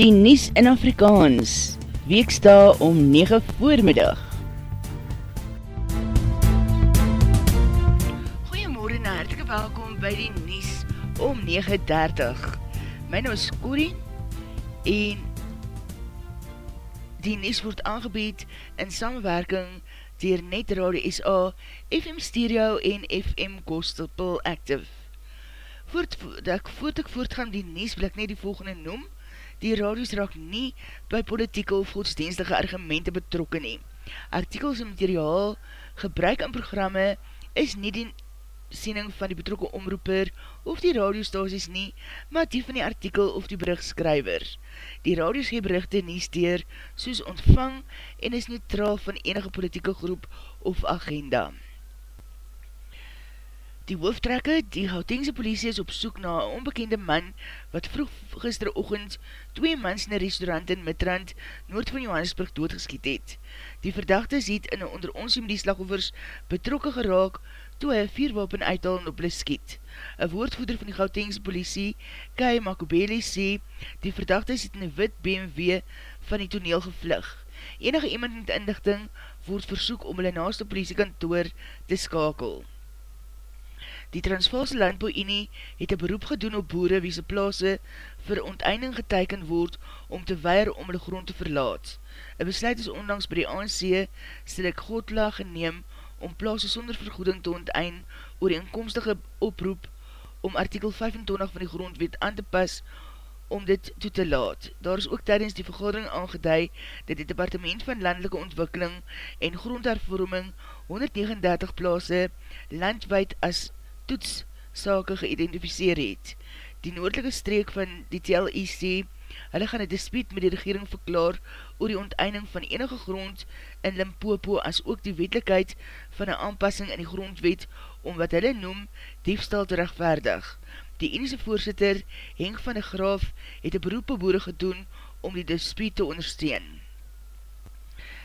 die Nies in Afrikaans, weeksta om 9 voormiddag. Goeiemorgen en hartelike welkom by die Nies om 9.30. My naam is Corrie en die Nies word aangebied in samenwerking dier Net Radio SA, FM Stereo en FM Gospel Active. Voort, dat ek voort ek voortgaan die Nies wil ek net die volgende noem, die radios raak nie by politieke of godsdienstige argumente betrokken nie. Artikels en materiaal, gebruik in programme, is nie die siening van die betrokke omroeper of die radiostasies nie, maar die van die artikel of die berichtskrywer. Die radios gee berichte nie steer soos ontvang en is neutraal van enige politieke groep of agenda. Die hoofdtrekke, die Gautengse politie is op soek na een onbekende man wat vroeg gisterochtend twee mans in een restaurant in Midrand, noord van Johannesburg, doodgeskiet het. Die verdachte ziet in een onder ons die slagoffers betrokke geraak toe hy vierwapen uithaal en op hulle skiet. Een woordvoeder van die Gautengse politie, Kai Makubeli, sê die verdachte ziet in een wit BMW van die toneel gevlug. Enige iemand die inlichting word versoek om hulle naaste politiekantoor te skakel. Die Transvaalse Landbouw Unie het een beroep gedoen op boere wie sy plaas vir onteinding geteiken word om te weir om hulle grond te verlaat. Een besluit is ondanks by die ANC stel ek godlaag geneem om plaas sonder vergoeding te ontein oor die inkomstige oproep om artikel 25 van die grondwet aan te pas om dit toe te laat. Daar is ook tydens die vergadering aangeduid dat die Departement van Landelike Ontwikkeling en Grondhervorming 139 plaas landwijd as toetssake geïdentificeer het. Die noordelike streek van die TLEC, hulle gaan een dispuut met die regering verklaar oor die onteinding van enige grond in Limpopo as ook die wetlikheid van een aanpassing in die grondwet om wat hulle noem diefstal te rechtvaardig. Die enige voorzitter, Henk van de Graaf, het een beroep op boere gedoen om die dispuut te ondersteun.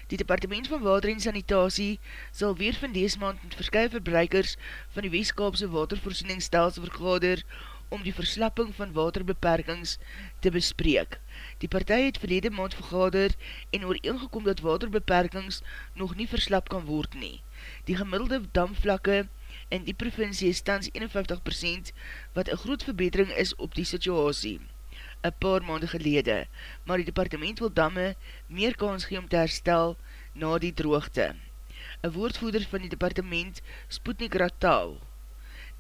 Die Departement van Water en Sanitasie sal weer van dees maand met verskye verbruikers van die Westkaapse watervoorzieningstelsel vergader om die verslapping van waterbeperkings te bespreek. Die partij het verlede maand vergader en ooreengekom dat waterbeperkings nog nie verslap kan word nie. Die gemiddelde damvlakke in die provincie is tans 51% wat een groot verbetering is op die situasie een paar maande gelede, maar die departement wil damme meer kans gee om te herstel na die droogte. Een woordvoerder van die departement, Sputnik Ratal.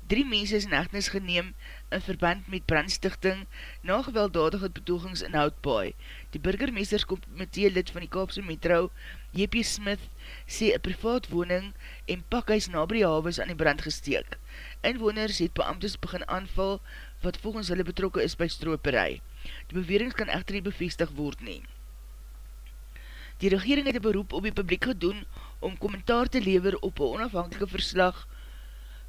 Drie mense is in echtnis geneem in verband met brandstichting na gewelddadige betogings in Houtbaai. Die burgermeesterskomitee lid van die Kaapse Metro, J.P. Smith, sê een privaat woning en pakhuis na by die haves aan die brand gesteek. Inwoners het beamtes begin aanval wat volgens hulle betrokke is by stroperij. Die bewerings kan echter nie bevestig word nie. Die regering het een beroep op die publiek gedoen om kommentaar te lever op een onafhankelike verslag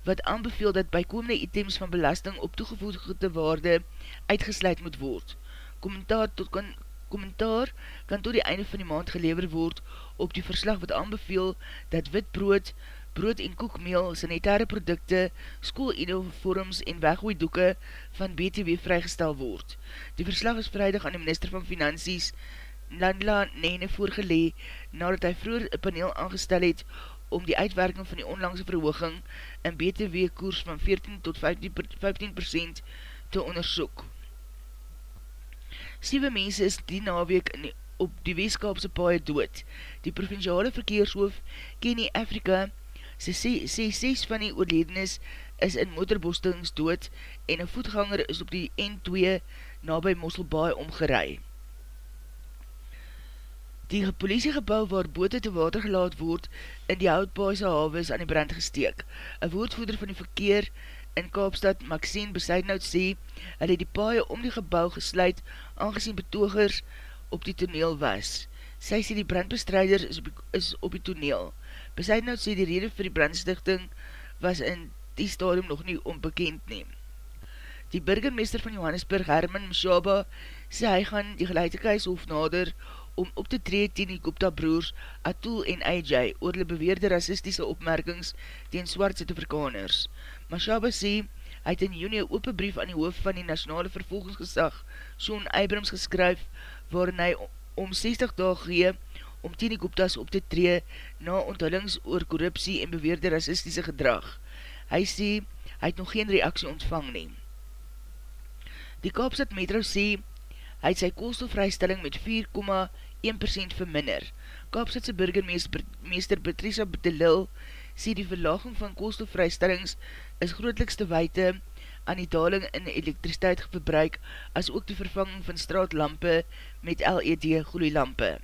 wat aanbeveel dat bykomende items van belasting op toegevoegde waarde uitgesluit moet word. Kommentaar, tot kan, kommentaar kan tot die einde van die maand gelever word op die verslag wat aanbeveel dat wit brood, brood en koekmeel, sanitaire produkte, schooluniforms en weggooidoeke van BTW vrygestel word. Die verslag is vrijdag aan die minister van Finansies, Landla Nene voorgelee, nadat hy vroeger een paneel aangestel het om die uitwerking van die onlangse verhooging in BTW koers van 14 tot 15% te onderzoek. Sieve mense is die naweek in die, op die weeskaapse paie dood. Die provinciale verkeershoof Kenny Afrika sê, sê ses van die oorledenis is in motorbostings dood en een voetganger is op die N2 na by Mosselbaai omgerei. Die politiegebouw waar bote te water gelaat word in die houtbaaise haves aan die brand gesteek. Een woordvoeder van die verkeer in Kaapstad, Maxine Besuidnout sê, hy het die paaie om die gebouw gesluit aangezien betogers op die toneel was. Sy sê die brandbestrijders is op die, is op die toneel. Besuidnout sê die rede vir die brandstichting was in die stadium nog nie onbekend neem. Die burgermeester van Johannesburg, Herman Mshaba, sê hy gaan die geleidekhuishof nader om op te tree teen die Gupta broers Atul en AJ oor die beweerde racistische opmerkings teen swart Zuid-Afrikaners. Mashaba sê, Hy het in juni een open brief aan die hoofd van die nationale vervolgingsgesag Sean Abrams geskryf, waarin hy om 60 dag gee om die Gupta's op te tree na onthullings oor korruptie en beweerde racistische gedrag. Hy sê, hy het nog geen reaksie ontvang neem. Die Kaapstad Metro sê, hy het sy koolstofvrystelling met 4,1% verminder. Kaapstadse burgermeester Patricia Betelil sê die verlaging van koolstofvrystellings is grootlikste weite aan die daling in elektriciteit verbruik as ook die vervanging van straatlampe met LED gloeilampe.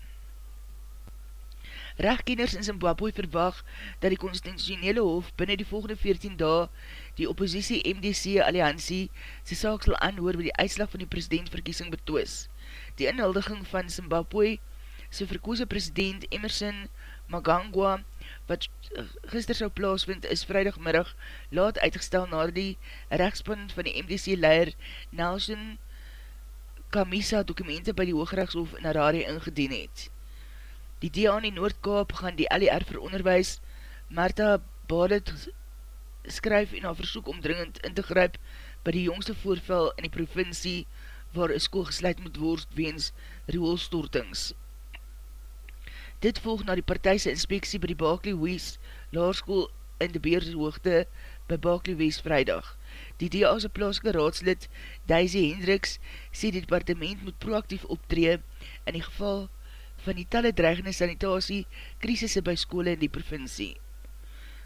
Rechtkenners in Zimbabwe verwag dat die constitutionele hof binnen die volgende 14 dae die oppositie MDC Alliantie sy saak sal aanhoor by die uitslag van die presidentverkiesing betoos. Die inhuldiging van Zimbabwe sy verkoose president Emerson Magangwa wat gister sou plaasvind is vrijdagmiddag laat uitgestel na die rechtspan van die MDC-leier Nelson Kamisa dokumente by die Hoogrechtshof in Harare ingedien het. Die DA in die Noordkaap gaan die LER vir onderwijs Martha Badet skryf en haar versoek om dringend in te gryp by die jongste voorval in die provincie waar een school gesluit moet word weens rioolstortings. Dit volg na die partijse inspeksie by die Barclay West Laarskoel in de Beershoogte by Barclay West vrijdag. Die DA's plaaske raadslid Daisy Hendricks sê die departement moet proactief optree in die geval van die talle dreigende sanitasie krisisse by skole in die provincie.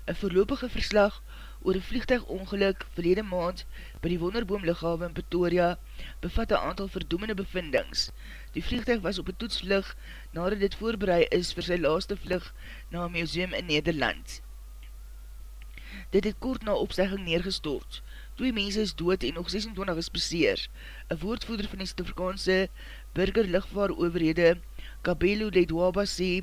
Een voorlopige verslag oor een vliegtuigongeluk verlede maand by die Wonderboomlighawe in Pretoria bevat een aantal verdoemende bevindings. Die vliegtuig was op een toetsvlug nadat dit voorbereid is vir sy laaste vlug na een museum in Nederland. Dit het kort na opzegging neergestort. Twee mense is dood en nog 26 is beseer. Een woordvoeder van die Stofrikaanse burgerlichtvaar overhede, Kabelo Ledwaba sê,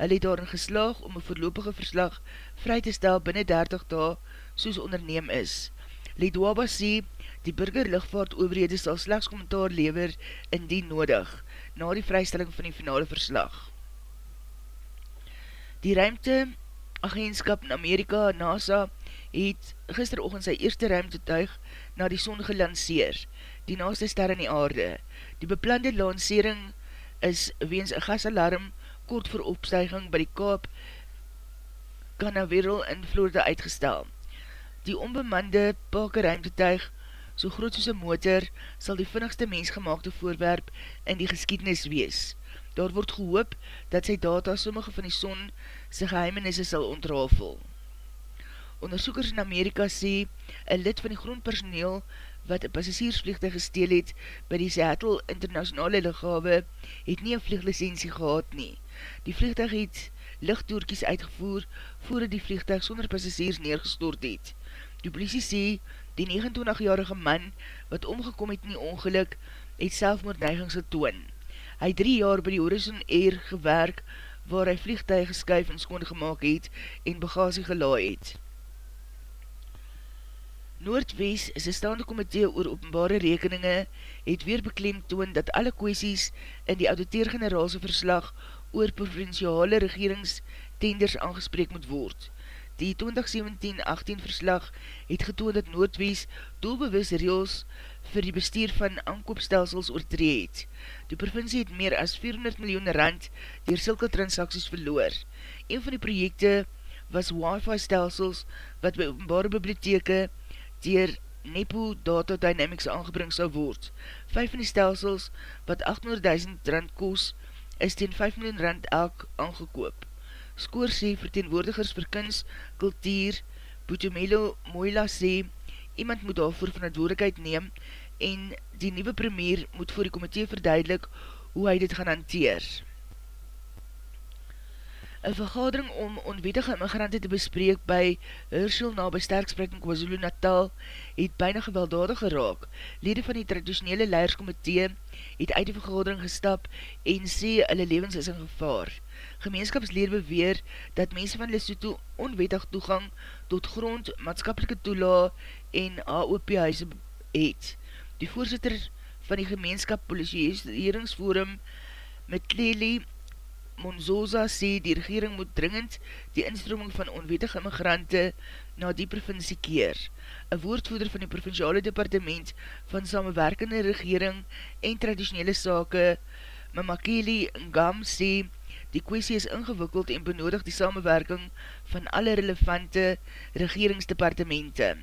hy het daarin geslaag om een voorlopige verslag vry te stel binnen 30 dae soos onderneem is. Ledwaba sê, die burgerlichtvaart overhede sal slechts kommentaar lever indien nodig, na die vrystelling van die finale verslag. Die ruimte agentskap in Amerika, NASA, het gisterochtend sy eerste ruimtetuig na die son gelanceer, die naaste ster in die aarde. Die beplande lancering is weens een gasalarm kort voor opstuiging by die Kaap Canaveral in Florida uitgestel. Die onbemande pake ruimtetuig so groot soos een motor, sal die vinnigste mensgemaakte voorwerp in die geskiednis wees. Daar word gehoop dat sy data sommige van die son sy geheimenisse sal ontrafel. Onderzoekers in Amerika sê, een lid van die grondpersoneel wat een passagiersvliegtuig gesteel het by die Seattle Internationale Ligawe, het nie een vlieglicensie gehad nie. Die vliegtuig het lichtdoorkies uitgevoer voordat die vliegtuig sonder passagiers neergestort het. Die politie sê, Die 29-jarige man, wat omgekom het in die ongeluk, het selfmoordneigings getoon. Hy drie jaar by die Horizon Air gewerk, waar hy vliegtuig geskuif en skoon gemaakt het en bagasie gelaai het. Noordwest is een staande komitee oor openbare rekeninge, het weer beklemd toon dat alle kwesties in die auditeer-generaalse verslag oor provinciale regeringstenders aangespreek moet word. Die 2017-18 verslag het getoond dat Noordwies doelbewus reels vir die bestuur van aankoopstelsels oortree het. Die provincie het meer as 400 miljoen rand dier sylke transacties verloor. Een van die projekte was wifi stelsels wat by openbare bibliotheke dier Nepo Data Dynamics aangebring sal word. Vijf van die stelsels wat 800.000 rand koos is ten 5 miljoen rand elk aangekoop. Skoor sê verteenwoordigers vir kins, kultuur, Boetomelo Moila sê, iemand moet daarvoor verantwoordigheid neem en die nieuwe premier moet voor die komitee verduidelik hoe hy dit gaan hanteer. Een vergadering om onwetige immigrante te bespreek by Herschel na besterkspreek in KwaZulu Natal het bijna gewelddadig geraak. Lede van die traditionele leierskomitee het uit die vergadering gestap en sê hulle levens is in gevaar. Gemeenskapslede beweer dat mense van Lesotho onwettig toegang tot grond, maatskapelike toela en AOP-huise het. Die voorzitter van die gemeenskap politieeringsforum met Lely Monzosa sê die regering moet dringend die instroming van onwetige immigrante na die provincie keer. Een woordvoeder van die provinciale departement van samenwerkende regering en traditionele sake, Mamakeli Ngam sê, die kwestie is ingewikkeld en benodig die samenwerking van alle relevante regeringsdepartemente.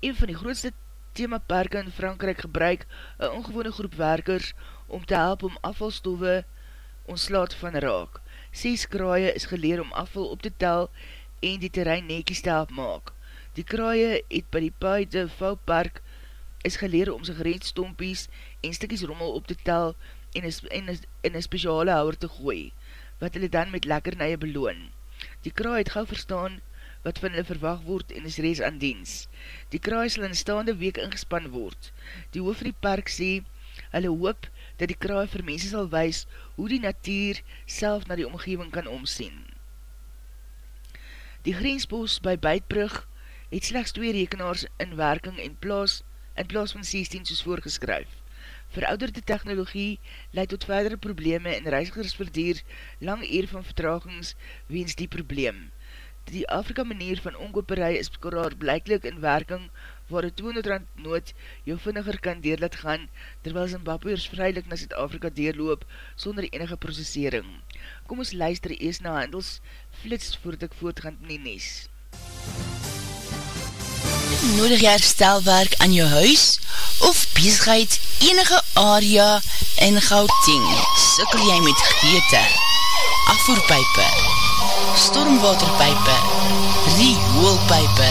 Een van die grootste themaparke in Frankrijk gebruik een ongewone groep werkers om te help om afvalstoffe ontslaat van raak. Ses kraaie is geleer om afval op te tel en die terrein nekies te maak. Die kraaie het by die Pai de Vouwpark is geleer om sy gereedstompies en stikkies rommel op te tel en in een speciale houwer te gooi, wat hulle dan met lekkernije beloon. Die kraai het gauw verstaan wat van hulle verwacht word en is rees aan diens. Die kraai sal in staande week ingespan word. Die hoof van die park sê, hulle hoop dat die kraai vir mense sal wees hoe die natuur self na die omgeving kan omsien. Die grensbos by Beidbrug het slechts twee rekenaars in werking en plaas, in plaas van 16 soos voorgeskryf. Verouderde technologie leid tot verdere probleme en reisigers verdier lang eer van vertragings weens die probleem. Die Afrika manier van onkoperij is bekoraar blijklik in werking waar die 200 rand nood jou vinniger kan deur laat gaan, terwyl Zimbabweers vrylik na Zuid-Afrika deurloop sonder enige processering. Kom ons luister eers na handels flits voordat ek voortgaan in die nes. Nodig jy herstelwerk aan jou huis of bezigheid enige area in Gauteng? Sikkel jy met geëte, afvoerpijpe, stormwaterpijpe, rioolpijpe,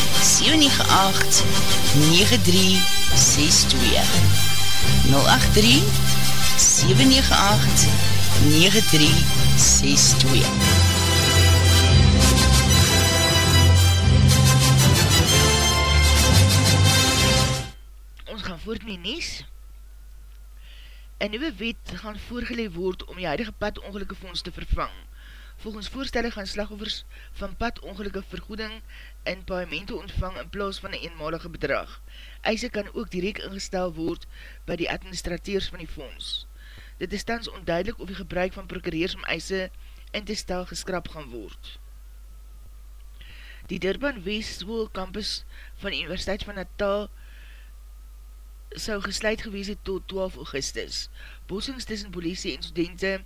798 9362 083 798 9362 Ons gaan voort met die nies. Een nieuwe wet gaan voorgeleid word om die huidige pad ongelukke fonds te vervang. Volgens voorstelle gaan slagoffers van pad ongelukke vergoeding en paiement ontvang in plaas van een eenmalige bedrag. Eise kan ook direct ingestel word by die administrateurs van die fonds. Dit is tans onduidelik of die gebruik van prokureers om eise in te stel geskrap gaan word. Die Durban West School Campus van die Universiteit van Natal sou gesluit gewees het tot 12 augustus. Bossings tussen politie en studenten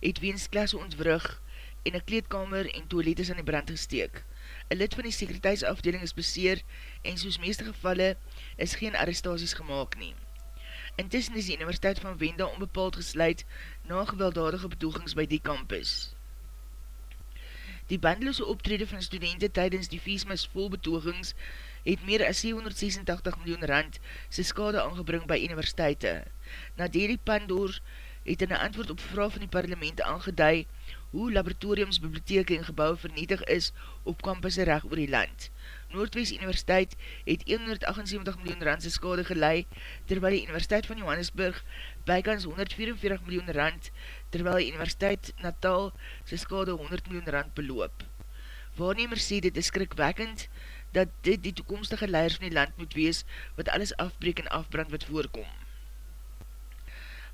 het weens klasse ontwrug en een kleedkamer en toilet is aan die brand gesteek. Een lid van die sekuriteitsafdeling is beseer en soos meeste gevalle is geen arrestaties gemaakt nie. Intussen is die Universiteit van Wenda onbepaald gesluit na gewelddadige betoegings by die campus. Die bandeloose optrede van studenten tydens die Viesmas vol betoegings het meer as 786 miljoen rand sy skade aangebring by universiteite. Na die pandoor het in een antwoord op vraag van die parlement aangeduid hoe laboratoriums, bibliotheke en gebouw vernietig is op kampusse recht oor die land. Noordwest Universiteit het 178 miljoen randse skade gelei, terwyl die Universiteit van Johannesburg bykans 144 miljoen rand, terwyl die Universiteit Natal sy skade 100 miljoen rand beloop. Waarnemer sê dit is skrikwekkend, dat dit die toekomstige leiders van die land moet wees, wat alles afbreek en afbrand wat voorkom.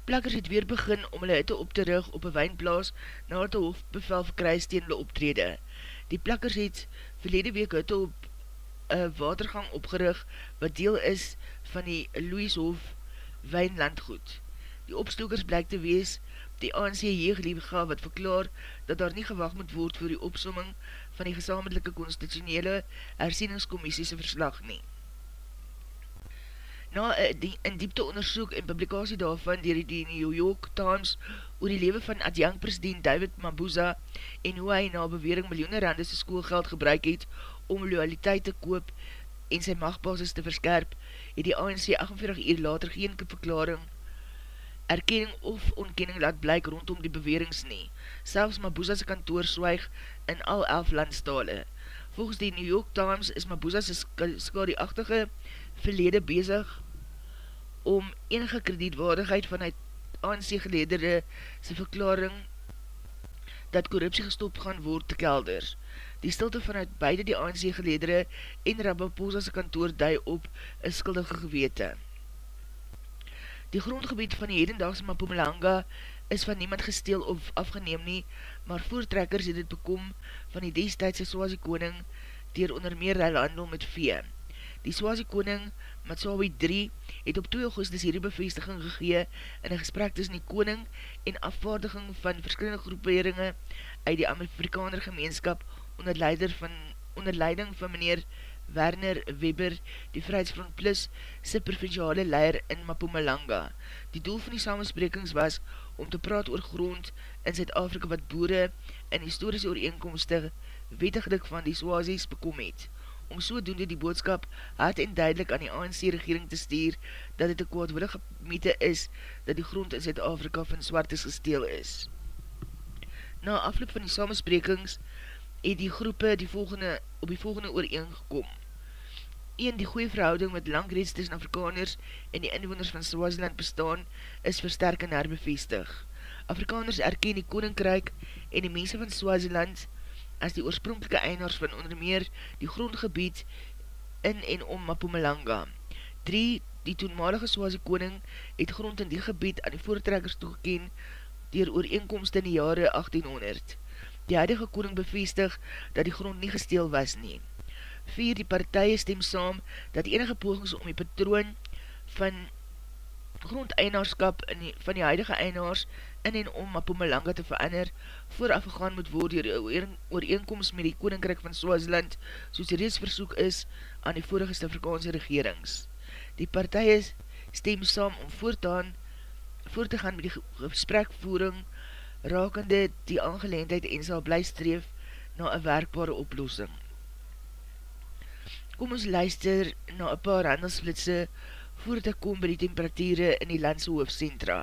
Plakkers het weer begin om hulle hitte op te rug op een wijnplaas na het hoofdbevel verkruis tegen hulle optrede. Die plakkers het verlede week hitte op een watergang opgerug wat deel is van die Louishof wijnlandgoed. Die opstokers blyk te wees die ANC jeugdliefga wat verklaar dat daar nie gewacht moet word voor die opsomming van die gesamelike constitutionele hersieningscommisiese verslag nie. Na een diepte onderzoek en publikasie daarvan dier die New York Times oor die lewe van adjunct-president David Mabuza en hoe hy na bewering miljoene randese schoolgeld gebruik het om loyaliteit te koop en sy machtbasis te verskerp, het die ANC 48 uur later geen verklaring erkenning of ontkenning laat blyk rondom die bewerings nie. Selfs Mabuza's kantoor swaig in al elf landstale. Volgens die New York Times is Mabuza's skadieachtige verlede bezig om enige kredietwaardigheid vanuit ANC gelederde sy verklaring dat korruptie gestop gaan word te kelder. Die stilte vanuit beide die ANC geledere en Ramaphosa's kantoor dui op een skuldige gewete. Die grondgebied van die hedendaagse Mapumalanga is van niemand gesteel of afgeneem nie, maar voortrekkers het het bekom van die destijdse Swazi koning dier onder meer ruilhandel met vee. Die Swazi koning, Matsawi 3, het op 2 augustus hierdie bevestiging gegee in een gesprek tussen die koning en afvaardiging van verskillende groeperinge uit die Amerikaner gemeenskap onder, leider van, onder leiding van meneer Werner Weber, die Vrijheidsfront Plus, sy provinciale leier in Mapumalanga. Die doel van die samensprekings was om te praat oor grond in Zuid-Afrika wat boere en historische ooreenkomste wetiglik van die Swazies bekom het. Om so doende die boodskap hard en duidelik aan die ANC-regering te stuur dat het een kwaadwillige mythe is dat die grond in Zuid-Afrika van swartes gesteel is. Na afloop van die samensprekings het die groepe die volgende, op die volgende ooreengekom. 1. Die goeie verhouding met lang reeds tussen Afrikaners en die inwoners van Swaziland bestaan is versterk en herbevestig. Afrikaners erken die Koninkryk en die mense van Swaziland as die oorspronkelike einaars van onder meer die grondgebied in en om Mapumalanga. 3. Die toenmalige Swazi koning het grond in die gebied aan die voortrekkers toegekeen dier ooreenkomst in die jare 1800 die huidige koning bevestig dat die grond nie gesteel was nie. 4. Die partije stem saam dat enige pogings om die patroon van grondeinaarskap die, van die huidige einaars in en om Mapumalanga te verander vooraf gegaan moet word door ooreenkomst met die koninkryk van Swaziland soos die reeds versoek is aan die vorige Afrikaanse regerings. Die partije stem saam om voortaan voort te gaan met die gesprekvoering rakende die aangeleendheid en sal bly streef na een werkbare oplossing. Kom ons luister na een paar handelsflitse voordat ek kom by die temperatuurde in die landse hoofdcentra.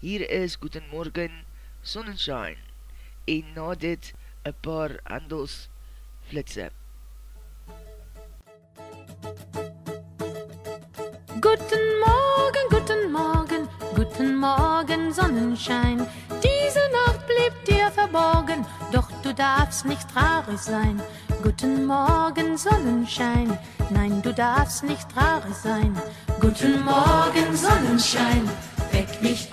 Hier is Goeiemorgen Sonnenschein en na dit een paar handelsflitse. Guten Morgen, guten Morgen, Sonnenschein. Diese Nacht blieb dir verborgen, doch du darfst nicht traurig sein. Guten Morgen, Sonnenschein. Nein, du darfst nicht traurig sein. Guten Morgen, Sonnenschein. Weck mich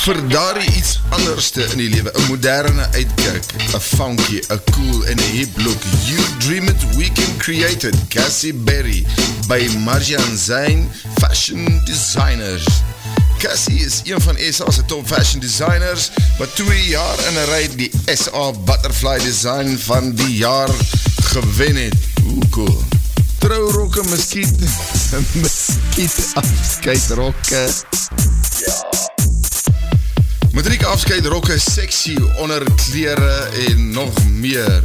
Vir daarie iets anderste in die lewe, een moderne uitkijk, een funky, een cool en een hip look. You dream it, we can create it. Cassie Berry by Marian Zijn Fashion Designers. Cassie is een van SA's top fashion designers, wat twee jaar in een rij die SA Butterfly Design van die jaar gewen het. Hoe cool. Trouwrokke, miskiet, miskiet afskuitrokke. Matriek afskuitrokke, sexy onderkleren en nog meer.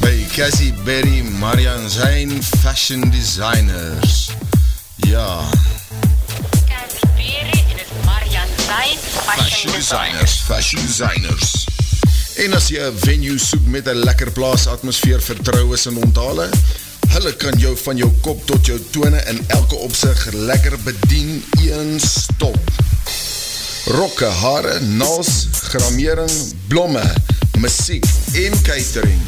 By Cassie Berry Marian Zijn Fashion Designers. Ja. Cassie Perry en is Marian Zay. Fashion designers, fashion designers. En as jy een venue soek met een lekker plaas atmosfeer vertrouwes en onthale, hulle kan jou van jou kop tot jou tone in elke opzicht lekker bedien een stop. Rokke, hare, naals, gramering, blomme, muziek en catering.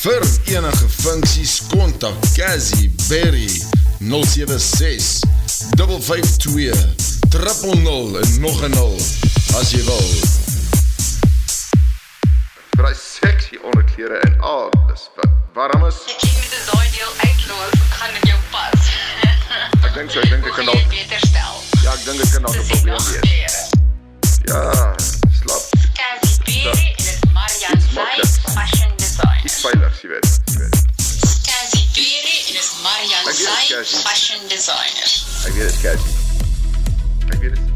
Vir enige funksies, kontak Cassie Berry 076 552 000 en nog een 0 as jy wil. Vir die sexy onderkleren en alles wat warm is. Ek sien met die daai deel uitloop, gaan met jou pas. Ek denk so, ek denk ek kan Hoe al, gaan jy beter stel? ja, ek denk ek kan al Dis probleem wees. Kleren. Ja, slap, Cassie Perry en is Marian Iets Zay. maklik. Fashion design. iets veilig, jy weet. Jy weet. Cassie Perry en is Marian Ek weet het, Zay. Cassie. Fashion designer. Ek weet het, Cassie. Ek weet het,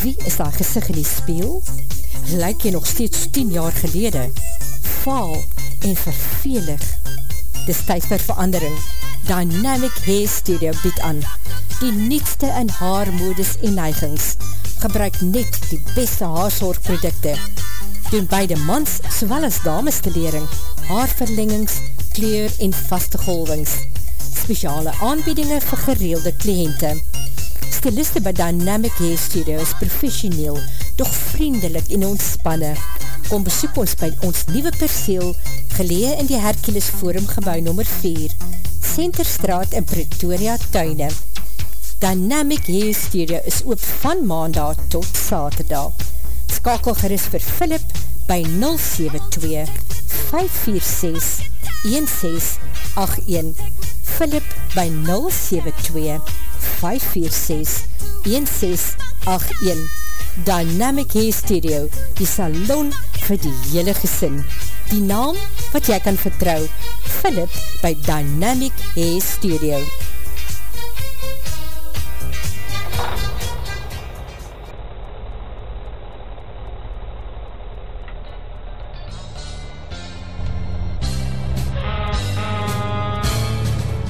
Wie is daar gesig in die speel? Lyk jy nog steeds 10 jaar gelede? Vaal en vervelig. Dis tyd vir verandering. Dynamic Hair Studio bied aan. Die nietste in haarmodus en neigings. Gebruik net die beste haarzorgprodukte. Doen beide mans sowel as dames te lering. Haarverlengings, kleur en vaste golwings. Speciale aanbiedinge vir gereelde kliënte. Stiliste by Dynamic Hair Studio is professioneel, doch vriendelik en ontspanne. Kom besoek ons by ons nieuwe perseel, gelee in die Hercules Forum gebouw nummer 4, Centerstraat in Pretoria, Tuine. Dynamic Hair Studio is oop van maandag tot saterdag. Skakel gerust vir Philip by 072 546 1681 Philip by 072 546-1681 Dynamic Hair Studio, die salon vir die hele gesin. Die naam wat jy kan vertrou, Philip by Dynamic Hair Studio.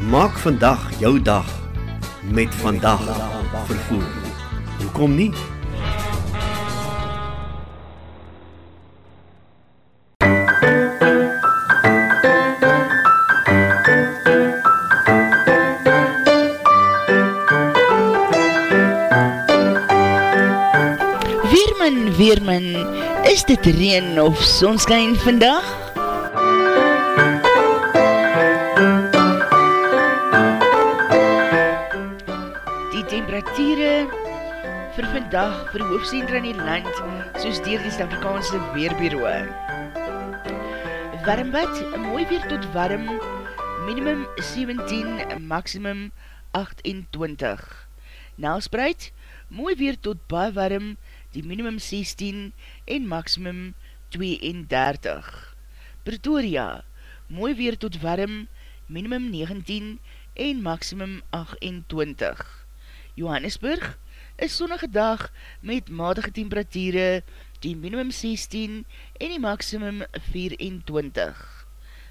Maak vandag jou dag met vandag vervoer. Hoekom nie? Weerman, Weerman, is dit reen of sonskijn vandag? Vandag vir die hoofdcentra in die land, soos dier die Stavrikaanse Weerbureau. Warmbad, mooi weer tot warm, minimum 17, maximum 28. Nelspreid, mooi weer tot baie warm, die minimum 16 en maximum 32. Pretoria, mooi weer tot warm, minimum 19 en maximum 28. Johannesburg, is sonnige dag met matige temperatuurde, die minimum 16 en die maximum 24.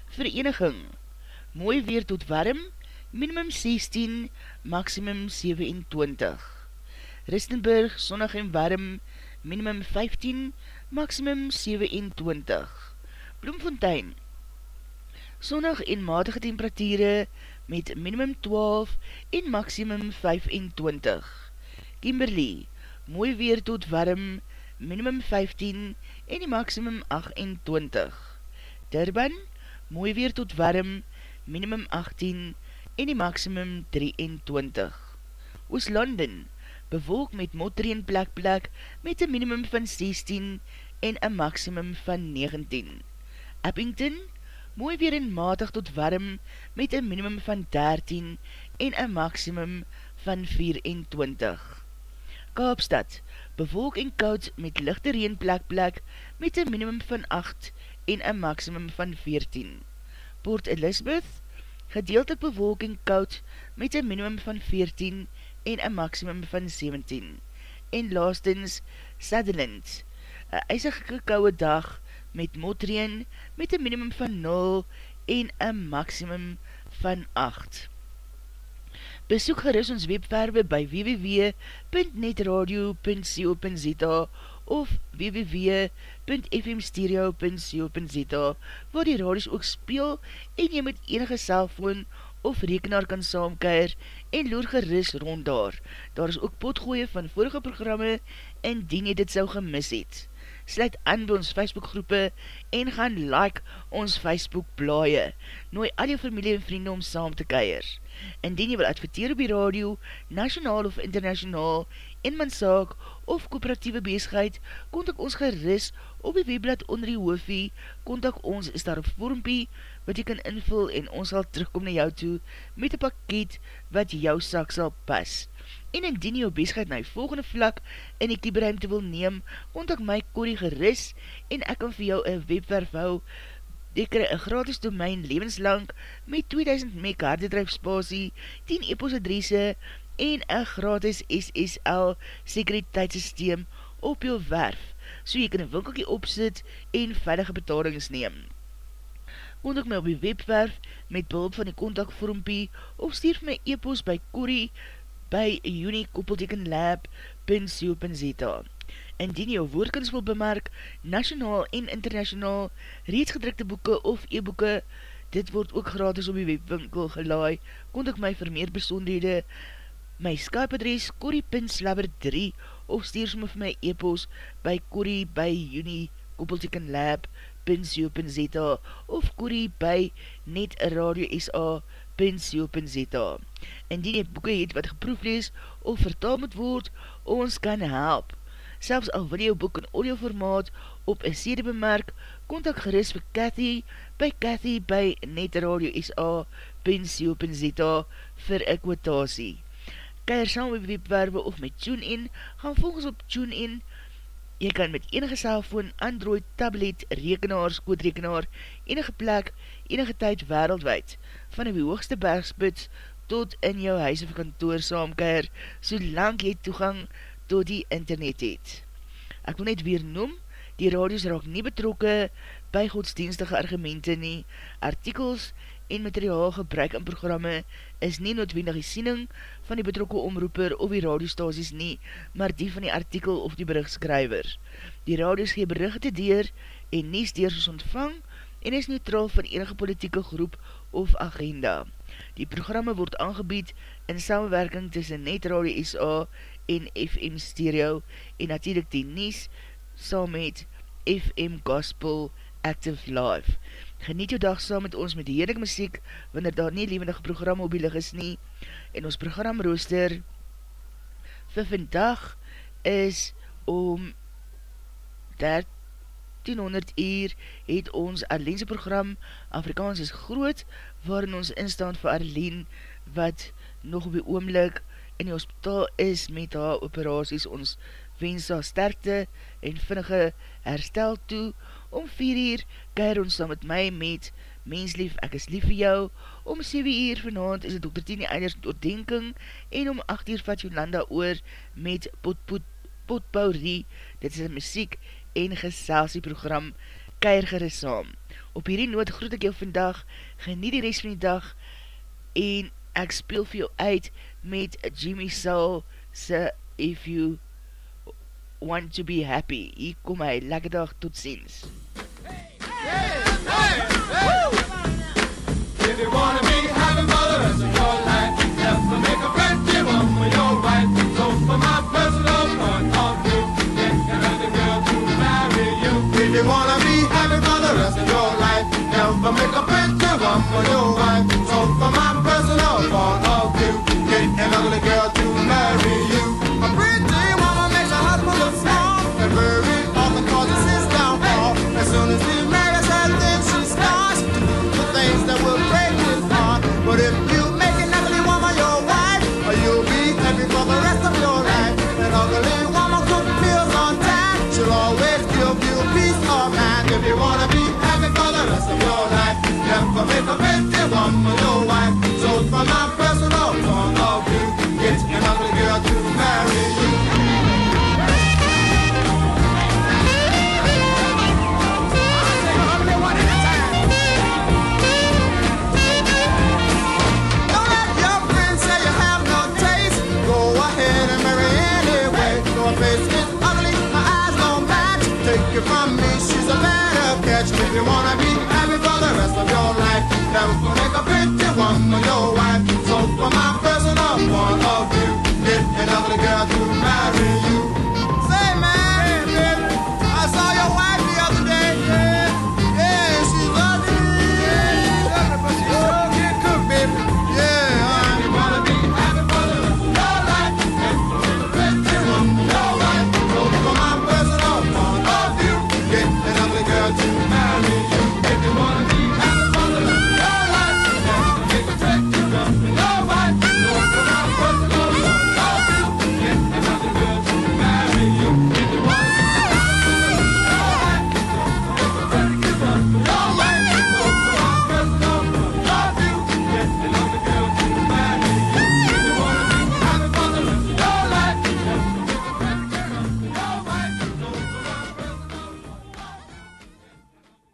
Vereniging, mooi weer tot warm, minimum 16, maximum 27. Ristenburg, sonnig en warm, minimum 15, maximum 27. Bloemfontein, sonnig en matige temperatuurde met minimum 12 en maximum 25. Kimberley, mooi weer tot warm, minimum 15 en die maximum 28. Durban, mooi weer tot warm, minimum 18 en die maximum 23. Ooslanden, bewolk met motreen plek plek met een minimum van 16 en een maximum van 19. Eppington, mooi weer en matig tot warm met een minimum van 13 en een maximum van 24. Kaapstad, bewolk en koud met lichte reenplek plek met een minimum van 8 en een maximum van 14. Port Elizabeth, gedeeltelik bewolk en koud met een minimum van 14 en een maximum van 17. En laastens, Sutherland, een ijzige kouwe dag met motreen met een minimum van 0 en een maximum van 8. Besoek gerust ons webwerwe by www.netradio.co.za of www.fmstereo.co.za waar die radios ook speel en jy met enige cellfoon of rekenaar kan saamkeer en loer gerust rond daar. Daar is ook potgooie van vorige programme en dien jy dit sou gemis het sluit aan by ons Facebook groepe en gaan like ons Facebook blaie. Nooi al jou familie en vrienden om saam te keier. Indien jy wil adverteer op die radio, nationaal of internationaal, eenmanszaak of kooperatieve bescheid, kontak ons geris op die webblad onder die hoofie, kontak ons is daar op vormpie, wat jy kan invul en ons sal terugkom na jou toe met een pakket wat jou sak sal pas en indien jou bezigheid na die volgende vlak in die kieberuimte wil neem, kontak my Corrie Geris en ek kan vir jou een webwerf hou. Ek krij een gratis domein levenslang met 2000 meg hardedrijf spasie, 10 e-post adresse en een gratis SSL sekuriteitssysteem op jou werf, so jy kan een winkelkie opsit en veilige betalings neem. Kontak my op die webwerf met behulp van die kontakvormpie of stuur my e-post by Corrie by unikoppeltekenlab.co.za Indien jou woordkens wil bemerk, nationaal en internationaal, reeds gedrukte boeken of e-boeken, dit word ook gratis op die webwinkel gelaai, kontak my vir meer besonderhede, my Skype adres corrie.slabber3 of stuur som vir my e-post by corrie by unikoppeltekenlab.co.za of corrie by netradio.sa.co.za www.co.za Indien jy boeken het wat geproef lees of vertaal moet word, ons kan help. Selfs al wil jou boek in audio formaat op een sede bemerk, kontak gerust vir Cathy by Cathy by netradio.sa.co.za vir ek kwotasie. Keir saam met webwerwe of met TuneIn, gaan volgens op TuneIn Jy kan met enige cellfoon, Android, tablet, rekenaar, skootrekenaar, enige plek, enige tyd wereldwijd, van die hoogste bergspits tot in jou huis of kantoor saamkeer, solang jy toegang tot die internet het. Ek wil net weer noem, die radios raak nie betrokke by godsdienstige argumente nie. Artikels en materiaal gebruik in programme is nie noodwendig die siening van die betrokke omroeper of die radiostasies nie, maar die van die artikel of die berichtskrywer. Die radios gee berichte deur en nie steers ontvang en is neutraal van enige politieke groep of agenda. Die programme word aangebied in samenwerking tussen Net Radio SA en FM Stereo en natuurlijk die Nies saam met FM Gospel Active Live. Geniet jou dag saam met ons met die heerlijke muziek wanneer daar nie levendige programme op die lig is nie en ons programrooster vir vandag is om 1300 uur het ons Arleense program Afrikaans is groot waarin ons instaan vir Arleen wat nog op die oomlik in die hospitaal is met haar operaties ons wens haar sterkte en vinnige herstel toe. Om 4 uur keir ons dan met my met Menslief, ek is lief vir jou. Om 7 uur vanavond is het Dr. Tini Eilers doordenking en om 8 uur vat Jolanda oor met Potpaurie. Dit is een muziek en geselsie program Keir geris saam. Op hierdie noot groet ek jou vandag, geniet die rest van die dag en ek speel vir jou uit met Jimmy Soul se If You Want To Be Happy. Hier kom hy, lekker dag, tot ziens. Hey, hey, hey,